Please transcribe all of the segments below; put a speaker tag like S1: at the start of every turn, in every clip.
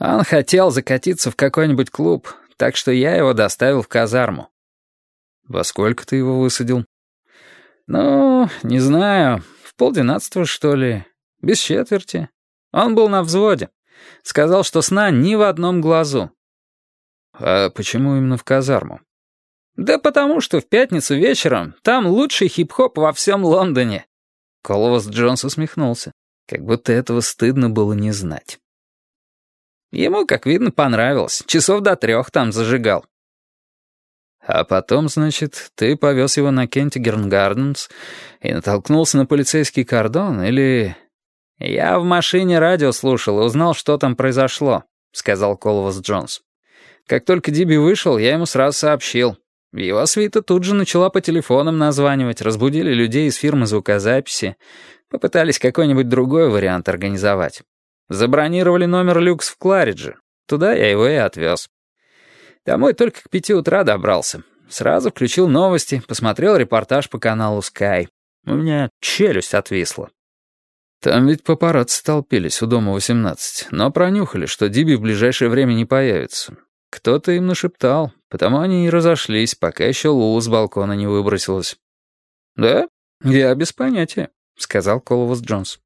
S1: Он хотел закатиться в какой-нибудь клуб, так что я его доставил в казарму.
S2: Во сколько ты его высадил?
S1: Ну, не знаю, в полдвенадцатого, что ли, без четверти. Он был на взводе. Сказал, что сна ни в одном глазу.
S2: А почему именно в казарму?
S1: Да потому что в пятницу вечером там лучший хип-хоп во всем Лондоне.
S2: Коловас Джонс усмехнулся, как будто этого стыдно было не знать.
S1: Ему, как видно, понравилось. Часов до трех там зажигал.
S2: А потом, значит, ты повез его на Кентигерн Гарденс и натолкнулся на полицейский кордон, или...
S1: «Я в машине радио слушал и узнал, что там произошло», — сказал Колвас Джонс. «Как только Диби вышел, я ему сразу сообщил. Его свита тут же начала по телефонам названивать, разбудили людей из фирмы звукозаписи, попытались какой-нибудь другой вариант организовать. Забронировали номер люкс в Кларидже. Туда я его и отвез. Домой только к пяти утра добрался. Сразу включил новости, посмотрел репортаж по каналу Sky. У меня челюсть отвисла.
S2: Там ведь папарацци толпились у дома 18, но пронюхали, что Диби в ближайшее время не появится. Кто-то им нашептал, потому они и разошлись, пока еще Лула с балкона не выбросилась.
S1: «Да? Я без понятия», — сказал Коловас Джонс.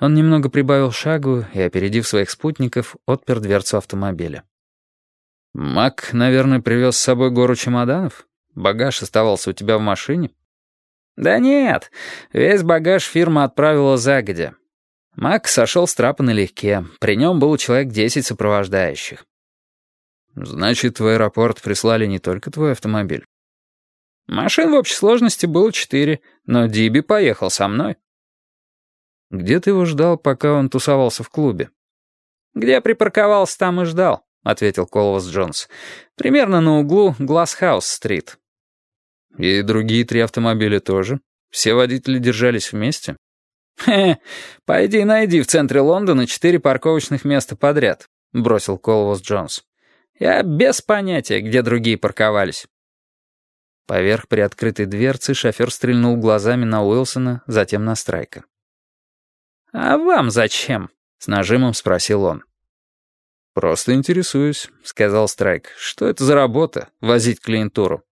S2: Он немного прибавил шагу и, опередив своих спутников, отпер дверцу автомобиля. «Мак, наверное, привез с собой гору чемоданов? Багаж оставался у тебя в машине?»
S1: «Да нет, весь багаж фирма отправила загодя. Мак сошел с трапа налегке, при нем было человек десять сопровождающих».
S2: «Значит, в аэропорт прислали не только твой автомобиль?»
S1: «Машин в общей сложности было четыре, но Диби поехал со мной».
S2: «Где ты его ждал, пока он тусовался в клубе?»
S1: «Где припарковался, там и ждал», — ответил Колвас Джонс. «Примерно на углу Глассхаус-стрит».
S2: «И другие три автомобиля тоже? Все водители держались вместе?»
S1: «Хе, пойди найди в центре Лондона четыре парковочных места подряд», — бросил Колвас Джонс. «Я без понятия, где другие парковались».
S2: Поверх приоткрытой дверцы шофер стрельнул глазами на Уилсона, затем на Страйка.
S1: «А вам зачем?» — с нажимом спросил он.
S2: «Просто интересуюсь», — сказал Страйк. «Что это за работа — возить клиентуру?»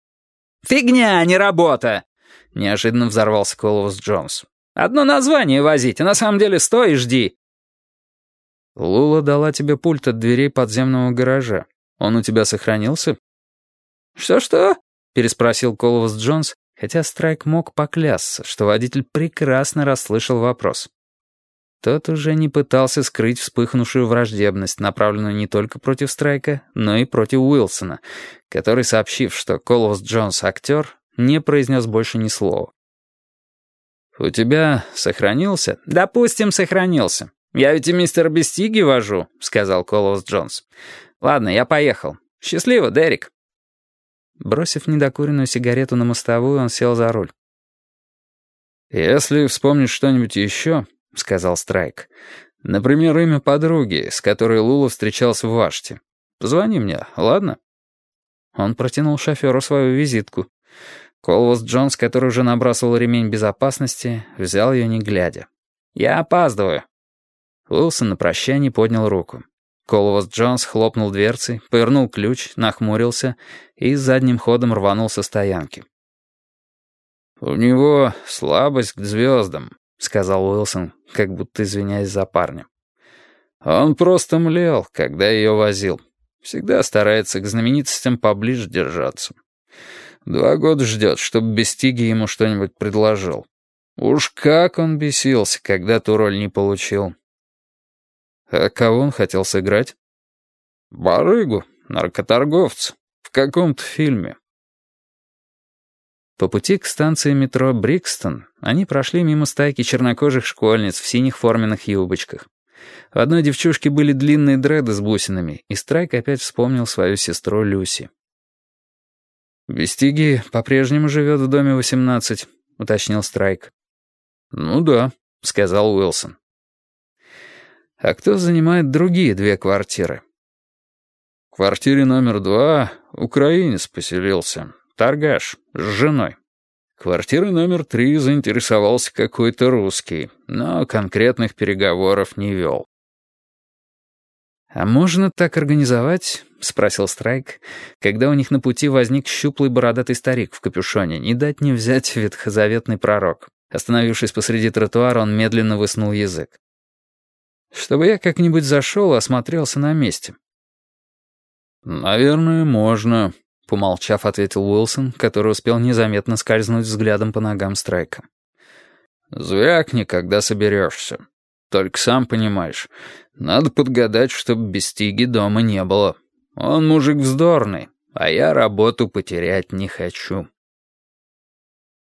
S1: «Фигня, а не работа!» — неожиданно взорвался Коловас Джонс. «Одно название возить, а на самом деле стой и жди».
S2: «Лула дала тебе пульт от дверей подземного гаража. Он у тебя сохранился?»
S1: «Что-что?»
S2: — переспросил Коловас Джонс, хотя Страйк мог поклясться, что водитель прекрасно расслышал вопрос. Тот уже не пытался скрыть вспыхнувшую враждебность, направленную не только против Страйка, но и против Уилсона, который, сообщив, что Колос Джонс актер, не произнес больше ни слова.
S1: «У тебя сохранился?» «Допустим, сохранился. Я ведь и мистера Бестиги вожу», — сказал Колос Джонс. «Ладно, я поехал. Счастливо, Дерек».
S2: Бросив недокуренную сигарету на мостовую, он сел за руль.
S1: «Если вспомнишь что-нибудь еще, — сказал Страйк. «Например, имя подруги, с которой Лула встречался в Ваште. Позвони мне, ладно?»
S2: Он протянул шоферу свою визитку. Колвас Джонс, который уже набрасывал ремень безопасности, взял ее не глядя.
S1: «Я опаздываю».
S2: Уилсон на прощание поднял руку. Колвас Джонс хлопнул дверцей, повернул ключ, нахмурился и задним ходом рванул со стоянки.
S1: «У него слабость к звездам», —
S2: сказал Уилсон, как будто извиняясь за парня.
S1: «Он просто млел, когда ее возил. Всегда старается к знаменитостям поближе держаться. Два года ждет, чтобы Бестиги ему что-нибудь предложил. Уж как он бесился, когда ту роль не получил».
S2: «А кого он хотел сыграть?»
S1: «Барыгу, наркоторговца, в каком-то фильме».
S2: По пути к станции метро Брикстон они прошли мимо стайки чернокожих школьниц в синих форменных юбочках. У одной девчушки были длинные дреды с бусинами, и Страйк опять вспомнил свою сестру Люси. «Бестиги по-прежнему живет в доме 18», — уточнил Страйк.
S1: «Ну да», — сказал Уилсон.
S2: «А кто занимает другие две квартиры?»
S1: В квартире номер два украинец поселился, торгаш, с женой. Квартирой номер три заинтересовался какой-то русский, но конкретных переговоров не вел.
S2: «А можно так организовать?» — спросил Страйк, когда у них на пути возник щуплый бородатый старик в капюшоне, не дать не взять ветхозаветный пророк. Остановившись посреди тротуара, он медленно высунул язык. «Чтобы я как-нибудь зашел и осмотрелся на месте».
S1: «Наверное, можно», — помолчав, ответил Уилсон, который успел незаметно скользнуть взглядом по ногам Страйка. «Звякни, когда соберешься». Только сам понимаешь, надо подгадать, чтобы Бестиги дома не было. Он мужик вздорный, а я работу потерять не хочу».